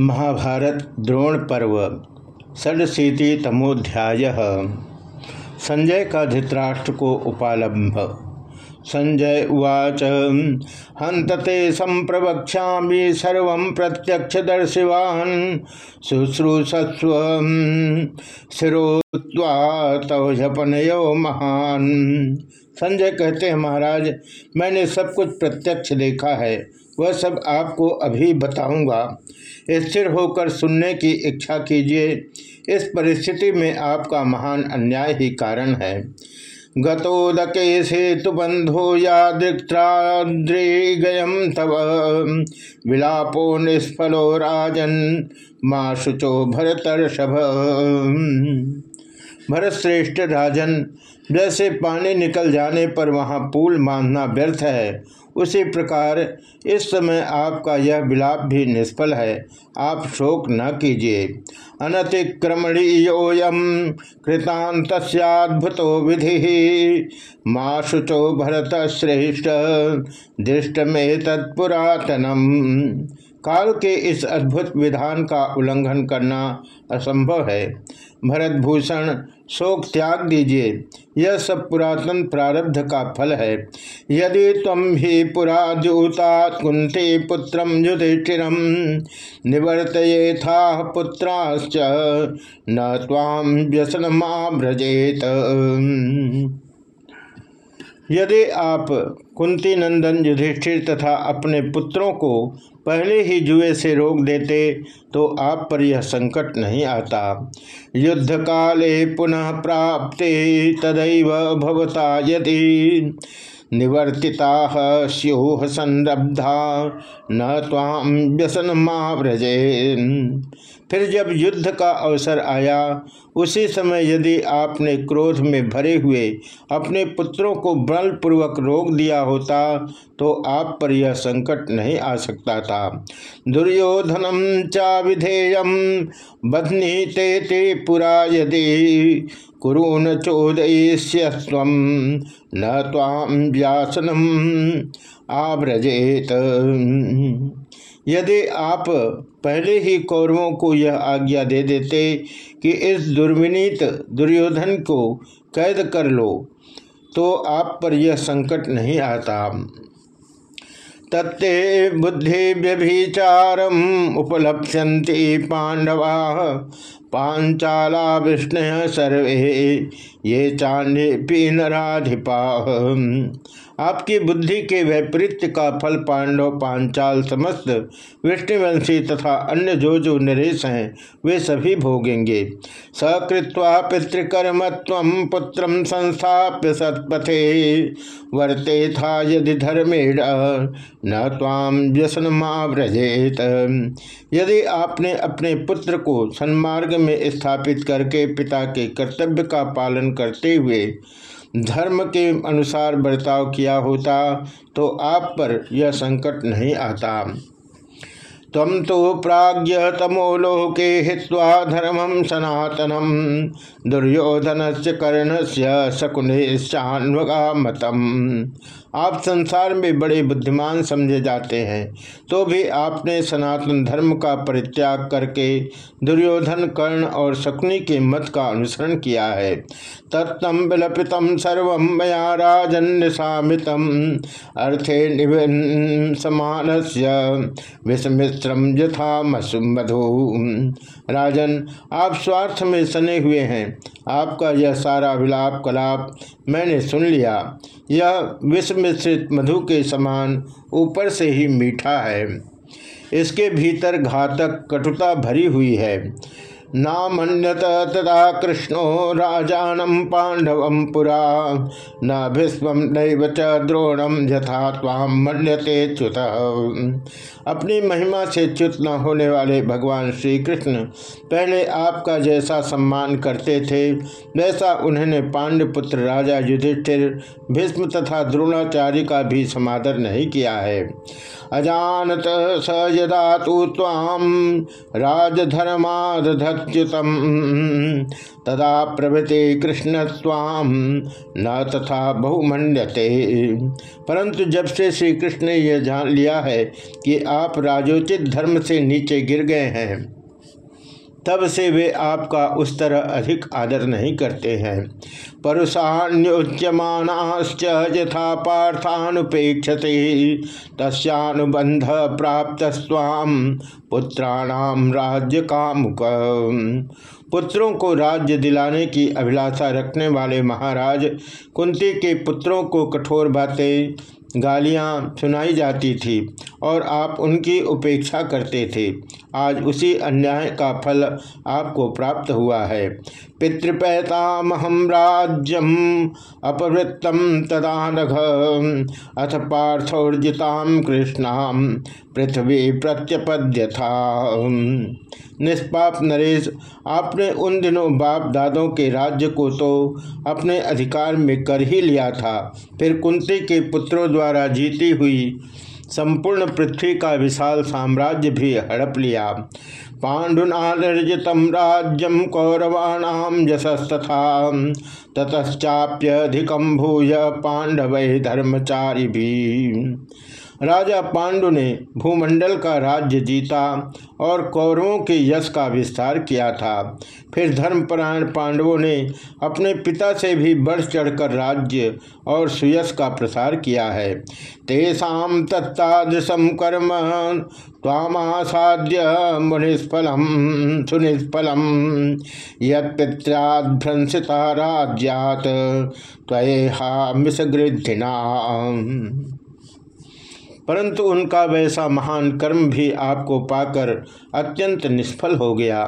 महाभारत द्रोण पर्व षडशीतितमोध्याय संजय का धृतराष्ट्र को उपालंभ संजय उवाच हंतते संप्रवक्षा सर्व प्रत्यक्षदर्शिवान्। शुश्रूषस्व शिरोत्वातपनयो महान। संजय कहते हैं, महाराज, मैंने सब कुछ प्रत्यक्ष देखा है। वह सब आपको अभी बताऊँगा। स्थिर होकर सुनने की इच्छा कीजिए। इस परिस्थिति में आपका महान अन्याय ही कारण है। गतोदके सेतु बंधो या दृक्त्राद्रिगयम तव। विलापो निष्फलो राजन, माँ शुचो भरतर्षभ। भरत श्रेष्ठ राजन जैसे पानी निकल जाने पर वहाँ पुल बांधना व्यर्थ है। उसी प्रकार इस समय आपका यह विलाप भी निष्फल है। आप शोक न कीजिए। अनतिक्रमणीयोयम कृतांतभुतो विधि माँ शुचो भरत श्रेष्ठ दृष्ट में तत्पुरातनम काल के इस अद्भुत विधान का उल्लंघन करना असंभव है। भरतभूषण शोक त्याग दीजिए। यह सब पुरातन प्रारब्ध का फल है। यदि तम ही पुरा द्यूता कुंते पुत्रम युधिष्ठिरम निवर्त था पुत्राश्च, न ताम व्यसन व्रजेत यदि आप कुंती नंदन युधिष्ठिर तथा अपने पुत्रों को पहले ही जुए से रोक देते तो आप पर यह संकट नहीं आता। युद्ध काले पुनः प्राप्ते, तदैव भवता यदि। निवर्तिता स्योह संरब्धा, न ताम व्यसन व्रजे फिर जब युद्ध का अवसर आया, उसी समय यदि आपने क्रोध में भरे हुए अपने पुत्रों को बलपूर्वक रोक दिया होता तो आप पर यह संकट नहीं आ सकता था। दुर्योधनम चा विधेयम बधनी ते ते पुरा यदि कुरुन चोदयस्व न ताम व्यासनम आव्रजेत यदि आप पहले ही कौरवों को यह आज्ञा दे देते कि इस दुर्विनीत दुर्योधन को कैद कर लो तो आप पर यह संकट नहीं आता। तत्ते बुद्धि व्यभिचारम उपलभ्यंती पांडवा। पांचाला विष्णु सर्वे, ये चांदे पीनराधिपा। आपकी बुद्धि के वैपरीत्य का फल पांडव पांचाल समस्त विष्णुवंशी तथा अन्य जो जो नरेश हैं, वे सभी भोगेंगे। सकृत्वा पितृकर्मत्व पुत्र संस्थाप्य सत्पथे, वर्ते था यदि धर्मेण, न ताम व्यसन व्रजेत यदि आपने अपने पुत्र को सन्मार्ग में स्थापित करके पिता के कर्तव्य का पालन करते हुए धर्म के अनुसार बर्ताव किया होता तो आप पर यह संकट नहीं आता। तम तो प्राज्ञ तमोलोके हित्वा धर्मम सनातनम दुर्योधन से कर्ण से शकुनेशान्वगा मतम आप संसार में बड़े बुद्धिमान समझे जाते हैं। तो भी आपने सनातन धर्म का परित्याग करके दुर्योधन कर्ण और शकुनी के मत का अनुसरण किया है। तत्तम विलपितम सर्व मया राजन सामितम अर्थे समान विषमिश्रम यथा मधु। राजन, आप स्वार्थ में सने हुए हैं। आपका यह सारा विलाप कलाप मैंने सुन लिया। यह विषम मिश्रित मधु के समान ऊपर से ही मीठा है। इसके भीतर घातक कटुता भरी हुई है। नामन्यत तदा कृष्णो राजानम पांडव पुरा। न भीष्म नैव च यथा ताम मन्यते च्युत। अपनी महिमा से च्युत न होने वाले भगवान श्री कृष्ण पहले आपका जैसा सम्मान करते थे, वैसा उन्होंने पांडपुत्र राजा युधिष्ठिर, भीष्म तथा द्रोणाचार्य का भी समादर नहीं किया है। अजानत स यदा तू ताम अच्युतम तदा प्रभृति कृष्ण स्वाम न तथा बहुमंडते परंतु जब से श्री कृष्ण ने यह जान लिया है कि आप राजोचित धर्म से नीचे गिर गए हैं तब से वे आपका उस तरह अधिक आदर नहीं करते हैं। परुषान्योच्यमानाश्च यथा पार्थानुपेक्षते तस्नुबंध प्राप्त स्वाम पुत्राणाम राज्य कामुक पुत्रों को राज्य दिलाने की अभिलाषा रखने वाले महाराज कुंती के पुत्रों को कठोर बातें, गालियाँ सुनाई जाती थी और आप उनकी उपेक्षा करते थे। आज उसी अन्याय का फल आपको प्राप्त हुआ है। पितृपैतामहम राज्यम अपवृत्तम तदा नघ अथ पार्थोर्जिताम कृष्णाम पृथ्वी प्रत्यपद्य था निष्पाप नरेश, आपने उन दिनों बाप दादों के राज्य को तो अपने अधिकार में कर ही लिया था, फिर कुंती के पुत्रों द्वारा जीती हुई संपूर्ण पृथ्वी का विशाल साम्राज्य भी हड़प लिया। पांडुना निर्जितम राज्यम कौरवाणाम यशस्तथा। ततश्चाप्यधिकम भूय पांडव धर्मचारी भी। राजा पांडु ने भूमंडल का राज्य जीता और कौरवों के यश का विस्तार किया था। फिर धर्मपरायण पांडवों ने अपने पिता से भी बढ़ चढ़कर राज्य और सुयश का प्रसार किया है। तेषाम तत्तादृशम कर्म तामासाद्य मुनिष्फलम सुनिष्फलम यत्पित्राभ्रंसिता राज्यात परंतु उनका वैसा महान कर्म भी आपको पाकर अत्यंत निष्फल हो गया।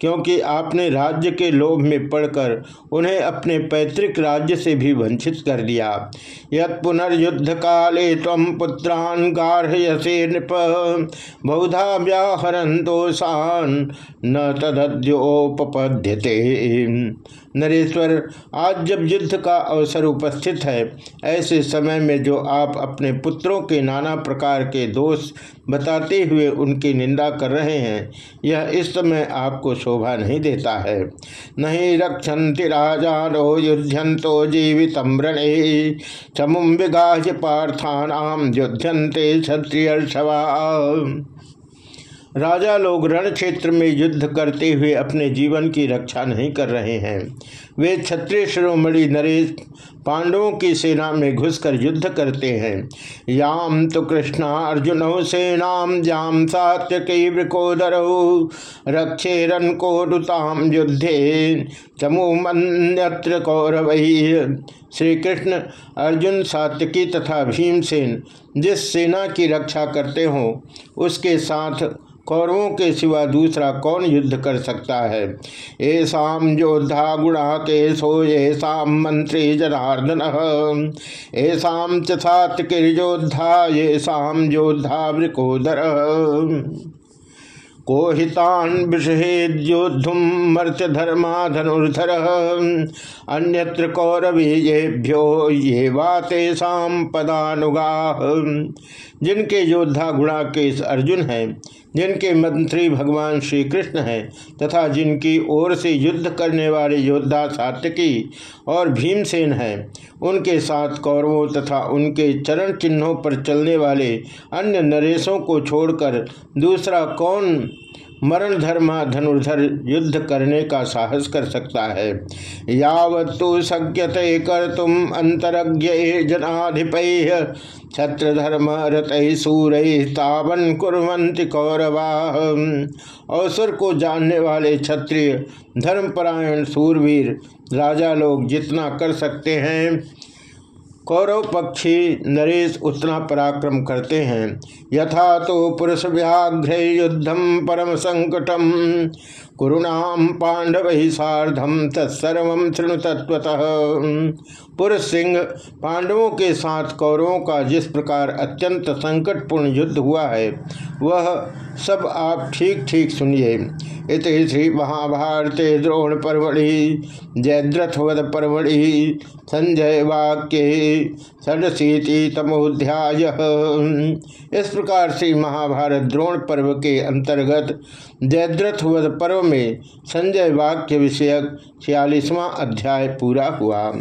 क्योंकि आपने राज्य के लोभ में पड़कर उन्हें अपने पैतृक राज्य से भी वंचित कर दिया। यद पुनर्युद्ध काले तम पुत्रान गार्हयसे नृप। बहुधा व्याहरन दोषान न तदद्योपपद्यते। नरेश्वर, आज जब युद्ध का अवसर उपस्थित है, ऐसे समय में जो आप अपने पुत्रों के नाना प्रकार के दोष बताते हुए उनकी निंदा कर रहे हैं, यह इस समय आपको शोभा नहीं देता है। नहीं रक्षन्ति राजानो युद्धंतो जीवित व्रणे। चमुम विगाह पार्थानाम युद्धंते राजा लोग रण क्षेत्र में युद्ध करते हुए अपने जीवन की रक्षा नहीं कर रहे हैं। वे क्षत्रिय शिरोमणि नरेश पांडवों की सेना में घुसकर युद्ध करते हैं। याम तो कृष्णा अर्जुन सेनाम जाम सात्यकी वृकोदर रक्षे रन को रुताम युद्धे चमुमन्यत्र कौरव। श्री कृष्ण अर्जुन सात्यकी तथा भीमसेन जिस सेना की रक्षा करते हो, उसके साथ कौरवों के सिवा दूसरा कौन युद्ध कर सकता है? ऐसा योद्धा गुणा सो ऐसा मंत्री जनार्दन। ऐसा चात्किर्योद्धा ये शाम योद्धा वृकोदर। कोहितान विषहेद्योद्धुम मर्त्य धर्मा धनुर्धर। अन्यत्र कौरवीजेभ्यो ये वातेषा पदानुगा जिनके योद्धा गुणा के अर्जुन हैं जिनके मंत्री भगवान श्री कृष्ण हैं तथा जिनकी ओर से युद्ध करने वाले योद्धा सात्यकी और भीमसेन हैं, उनके साथ कौरवों तथा उनके चरण चिन्हों पर चलने वाले अन्य नरेशों को छोड़कर दूसरा कौन मरण धर्मा धनुर्धर युद्ध करने का साहस कर सकता है। यावत्तु सक्यते कर तुम अंतरज्ञ जनाधिप छत्र धर्म रत सूर तावन कुरंत कौरवा। अवसर को जानने वाले क्षत्रिय, धर्मपरायण सूरवीर राजा लोग जितना कर सकते हैं कौरव पक्षी नरेश उतना पराक्रम करते हैं। यथा तो पुरुष व्याघ्र युद्धम परम संकटम कुरुणाम पांडव ही साधम तत्सर्व तृणु तत्वतः पुरुष सिंह, पांडवों के साथ कौरवों का जिस प्रकार अत्यंत संकटपूर्ण युद्ध हुआ है, वह सब आप ठीक ठीक सुनिए। इत श्री महाभारते द्रोण परवड़ि जयद्रथवध परवड़ि संजय वाक्य। षडशीति तमोध्याय इस प्रकार से महाभारत द्रोण पर्व के अंतर्गत जयद्रथवध पर्व में संजय वाक्य विषयक छियालीसवां अध्याय पूरा हुआ।